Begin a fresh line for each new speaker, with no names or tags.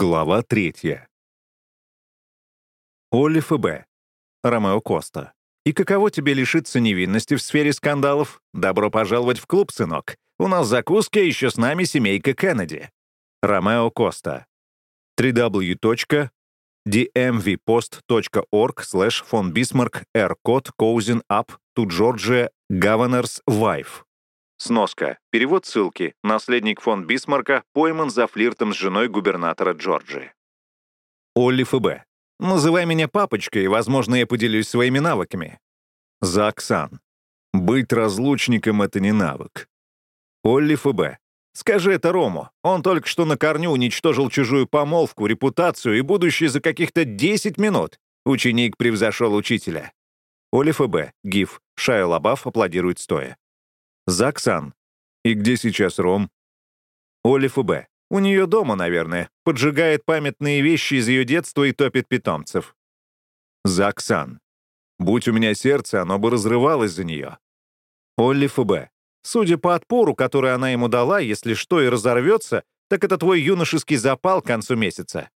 Глава третья. Олли ФБ. Ромео Коста. И каково тебе лишиться невинности в сфере скандалов? Добро пожаловать в клуб, сынок. У нас закуски, а еще с нами семейка Кеннеди. Ромео Коста. www.dmvpost.org slash von Bismarck R. Code Cousin Up to Georgia Governor's Wife. Сноска. Перевод ссылки. Наследник фон Бисмарка пойман за флиртом с женой губернатора Джорджии. Олли ФБ. Называй меня папочкой, возможно, я поделюсь своими навыками. Заксан. Быть разлучником — это не навык. Олли ФБ. Скажи это Рому. Он только что на корню уничтожил чужую помолвку, репутацию и будущее за каких-то 10 минут. Ученик превзошел учителя. Олли ФБ. ГИФ. Шайа Лабаф аплодирует стоя. Заксан. И где сейчас Ром? Оли ФБ. У нее дома, наверное. Поджигает памятные вещи из ее детства и топит питомцев. Заксан. Будь у меня сердце, оно бы разрывалось за нее. Олли ФБ. Судя по отпору, который она ему дала, если что и разорвется, так это твой юношеский запал к концу месяца.